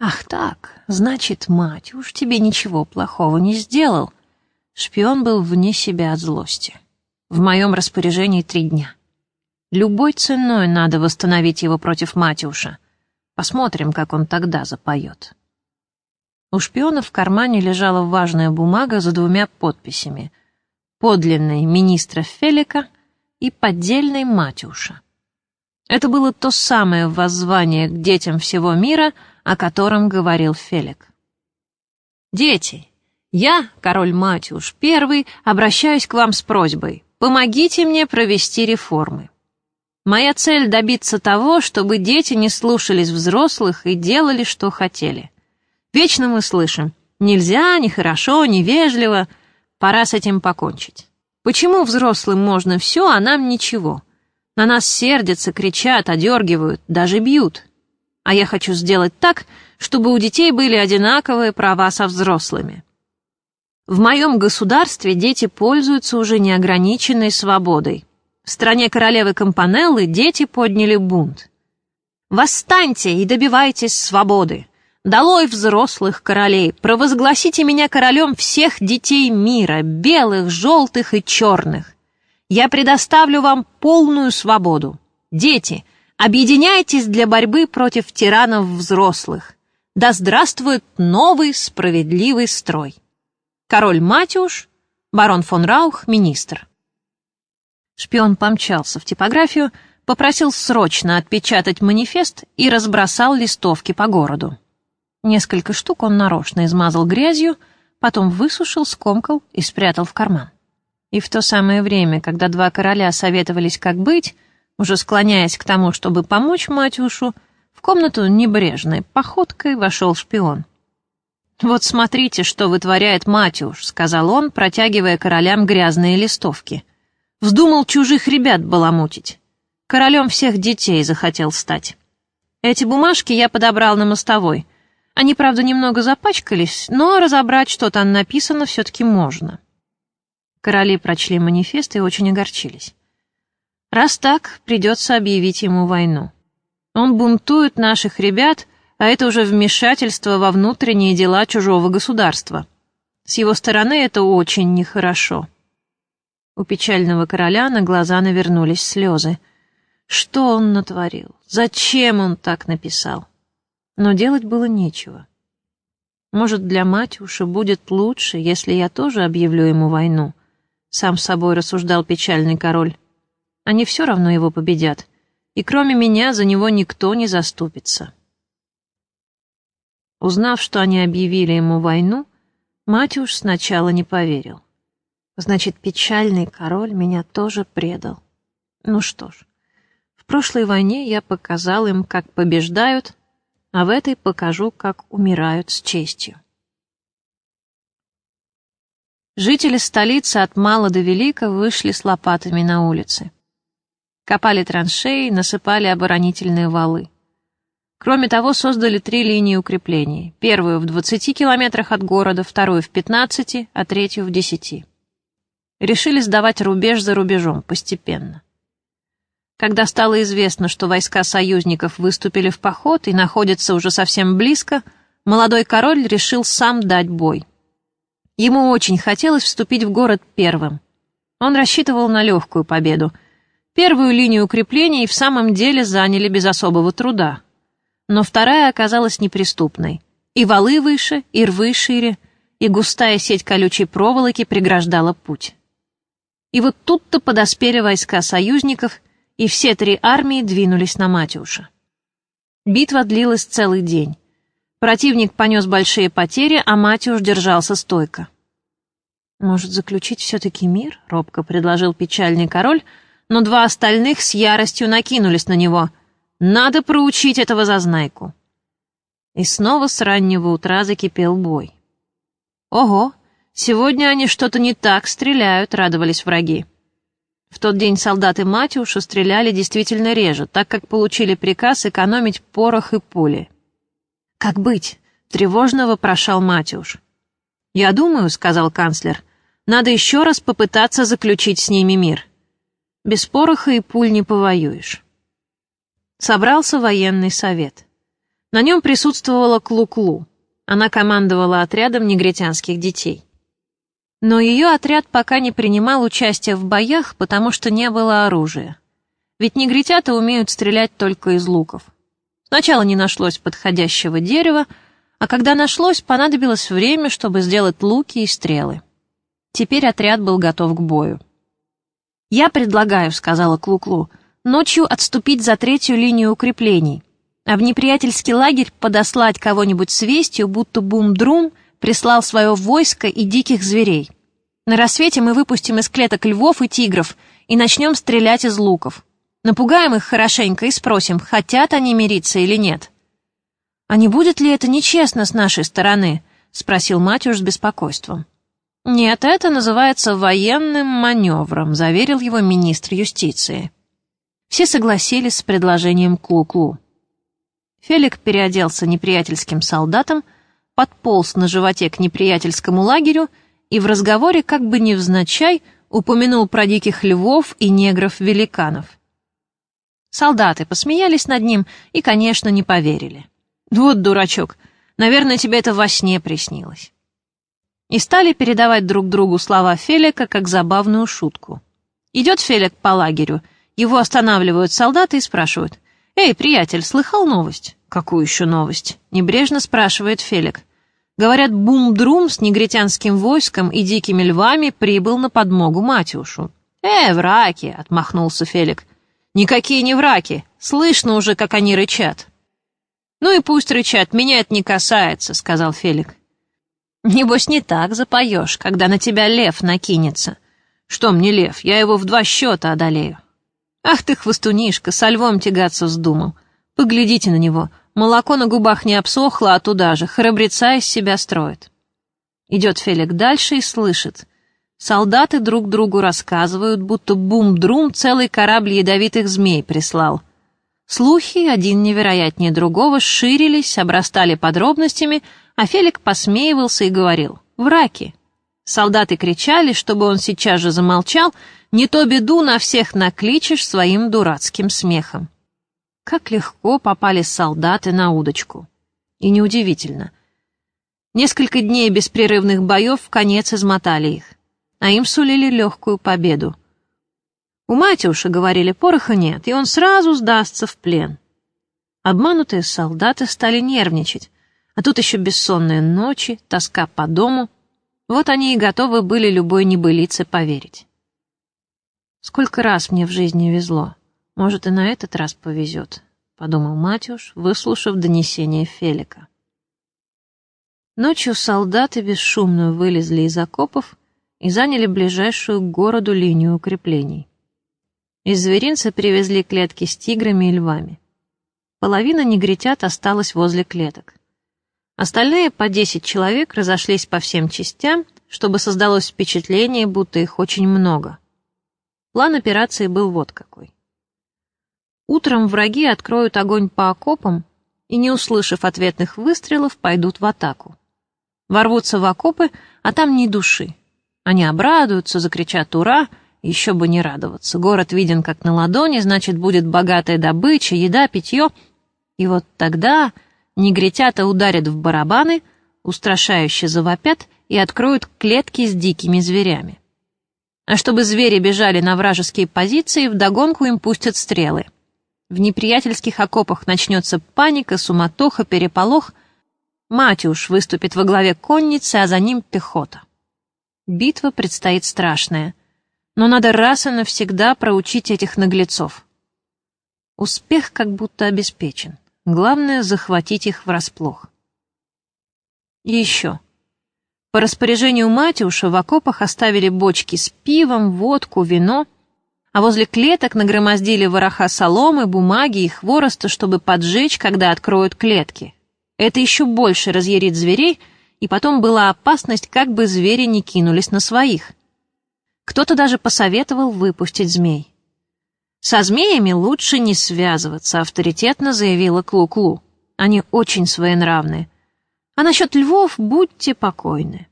Ах так, значит, мать уж тебе ничего плохого не сделал. Шпион был вне себя от злости. В моем распоряжении три дня. Любой ценой надо восстановить его против Матюша. Посмотрим, как он тогда запоет. У шпиона в кармане лежала важная бумага за двумя подписями. Подлинной министра Фелика и поддельной Матюша. Это было то самое воззвание к детям всего мира, о котором говорил Фелик. «Дети, я, король Матюш, первый, обращаюсь к вам с просьбой. Помогите мне провести реформы. Моя цель — добиться того, чтобы дети не слушались взрослых и делали, что хотели. Вечно мы слышим «нельзя», «нехорошо», «невежливо». Пора с этим покончить. Почему взрослым можно все, а нам ничего? На нас сердятся, кричат, одергивают, даже бьют. А я хочу сделать так, чтобы у детей были одинаковые права со взрослыми. В моем государстве дети пользуются уже неограниченной свободой. В стране королевы Кампанеллы дети подняли бунт. «Восстаньте и добивайтесь свободы! Долой взрослых королей! Провозгласите меня королем всех детей мира, белых, желтых и черных! Я предоставлю вам полную свободу! Дети, объединяйтесь для борьбы против тиранов взрослых! Да здравствует новый справедливый строй!» Король Матюш, барон фон Раух, министр. Шпион помчался в типографию, попросил срочно отпечатать манифест и разбросал листовки по городу. Несколько штук он нарочно измазал грязью, потом высушил, скомкал и спрятал в карман. И в то самое время, когда два короля советовались, как быть, уже склоняясь к тому, чтобы помочь Матюшу, в комнату небрежной походкой вошел шпион. «Вот смотрите, что вытворяет Матюш», — сказал он, протягивая королям грязные листовки. «Вздумал чужих ребят баламутить. Королем всех детей захотел стать. Эти бумажки я подобрал на мостовой. Они, правда, немного запачкались, но разобрать, что там написано, все-таки можно». Короли прочли манифест и очень огорчились. «Раз так, придется объявить ему войну. Он бунтует наших ребят», а это уже вмешательство во внутренние дела чужого государства. С его стороны это очень нехорошо. У печального короля на глаза навернулись слезы. Что он натворил? Зачем он так написал? Но делать было нечего. Может, для Матюша будет лучше, если я тоже объявлю ему войну? Сам собой рассуждал печальный король. Они все равно его победят, и кроме меня за него никто не заступится. Узнав, что они объявили ему войну, Матюш сначала не поверил. Значит, печальный король меня тоже предал. Ну что ж, в прошлой войне я показал им, как побеждают, а в этой покажу, как умирают с честью. Жители столицы от мала до велика вышли с лопатами на улицы. Копали траншеи, насыпали оборонительные валы. Кроме того, создали три линии укреплений. Первую в 20 километрах от города, вторую в 15, а третью в 10. Решили сдавать рубеж за рубежом, постепенно. Когда стало известно, что войска союзников выступили в поход и находятся уже совсем близко, молодой король решил сам дать бой. Ему очень хотелось вступить в город первым. Он рассчитывал на легкую победу. Первую линию укреплений в самом деле заняли без особого труда но вторая оказалась неприступной. И валы выше, и рвы шире, и густая сеть колючей проволоки преграждала путь. И вот тут-то подоспели войска союзников, и все три армии двинулись на Матюша. Битва длилась целый день. Противник понес большие потери, а Матюш держался стойко. «Может, заключить все-таки мир?» — робко предложил печальный король, но два остальных с яростью накинулись на него — надо проучить этого зазнайку. И снова с раннего утра закипел бой. Ого, сегодня они что-то не так стреляют, радовались враги. В тот день солдаты Матюша стреляли действительно реже, так как получили приказ экономить порох и пули. «Как быть?» — тревожно вопрошал Матюш. «Я думаю», — сказал канцлер, — «надо еще раз попытаться заключить с ними мир. Без пороха и пуль не повоюешь». Собрался военный совет. На нем присутствовала Клу-Клу. Она командовала отрядом негритянских детей. Но ее отряд пока не принимал участия в боях, потому что не было оружия. Ведь негритята умеют стрелять только из луков. Сначала не нашлось подходящего дерева, а когда нашлось, понадобилось время, чтобы сделать луки и стрелы. Теперь отряд был готов к бою. «Я предлагаю», — сказала Клуклу, -Клу, — «ночью отступить за третью линию укреплений, а в неприятельский лагерь подослать кого-нибудь с вестью, будто Бум-Друм прислал свое войско и диких зверей. На рассвете мы выпустим из клеток львов и тигров и начнем стрелять из луков. Напугаем их хорошенько и спросим, хотят они мириться или нет. «А не будет ли это нечестно с нашей стороны?» — спросил Матюш с беспокойством. «Нет, это называется военным маневром», — заверил его министр юстиции. Все согласились с предложением Клу-Клу. Фелик переоделся неприятельским солдатом, подполз на животе к неприятельскому лагерю и в разговоре как бы невзначай упомянул про диких львов и негров-великанов. Солдаты посмеялись над ним и, конечно, не поверили. «Вот дурачок, наверное, тебе это во сне приснилось». И стали передавать друг другу слова Фелика как забавную шутку. Идет Фелик по лагерю, его останавливают солдаты и спрашивают, «Эй, приятель, слыхал новость?» «Какую еще новость?» — небрежно спрашивает Фелик. Говорят, Бум-Друм с негритянским войском и дикими львами прибыл на подмогу Матюшу. «Э, враки!» — отмахнулся Фелик. «Никакие не враки. Слышно уже, как они рычат». «Ну и пусть рычат, меня это не касается», — сказал Фелик. «Небось, не так запоешь, когда на тебя лев накинется». «Что мне лев? Я его в два счета одолею». «Ах ты, хвостунишка, со львом тягаться вздумал. Поглядите на него. Молоко на губах не обсохло, а туда же. Храбреца из себя строит». Идет Фелик дальше и слышит. Солдаты друг другу рассказывают, будто бум-друм целый корабль ядовитых змей прислал. Слухи, один невероятнее другого, ширились, обрастали подробностями, а Фелик посмеивался и говорил «Враки». Солдаты кричали, чтобы он сейчас же замолчал, не то беду на всех накличешь своим дурацким смехом. Как легко попали солдаты на удочку. И неудивительно. Несколько дней беспрерывных боев в конец измотали их а им сулили легкую победу. У Матюша, говорили, пороха нет, и он сразу сдастся в плен. Обманутые солдаты стали нервничать, а тут еще бессонные ночи, тоска по дому. Вот они и готовы были любой небылице поверить. «Сколько раз мне в жизни везло. Может, и на этот раз повезет», — подумал Матюш, выслушав донесение Фелика. Ночью солдаты бесшумно вылезли из окопов и заняли ближайшую к городу линию укреплений. Из зверинца привезли клетки с тиграми и львами. Половина негритят осталась возле клеток. Остальные по десять человек разошлись по всем частям, чтобы создалось впечатление, будто их очень много. План операции был вот какой. Утром враги откроют огонь по окопам и, не услышав ответных выстрелов, пойдут в атаку. Ворвутся в окопы, а там ни души. Они обрадуются, закричат «Ура!» Еще бы не радоваться. Город виден как на ладони, значит, будет богатая добыча, еда, питье. И вот тогда негритята ударят в барабаны, устрашающе завопят и откроют клетки с дикими зверями. А чтобы звери бежали на вражеские позиции, вдогонку им пустят стрелы. В неприятельских окопах начнется паника, суматоха, переполох. Матюш выступит во главе конницы, а за ним пехота. Битва предстоит страшная. Но надо раз и навсегда проучить этих наглецов. Успех как будто обеспечен. Главное — захватить их врасплох. И еще. По распоряжению Матюша в окопах оставили бочки с пивом, водку, вино, а возле клеток нагромоздили вороха соломы, бумаги и хвороста, чтобы поджечь, когда откроют клетки. Это еще больше разъярит зверей — и потом была опасность, как бы звери не кинулись на своих. Кто-то даже посоветовал выпустить змей. «Со змеями лучше не связываться», — авторитетно заявила Клу-Клу. «Они очень своенравны. А насчет львов будьте покойны».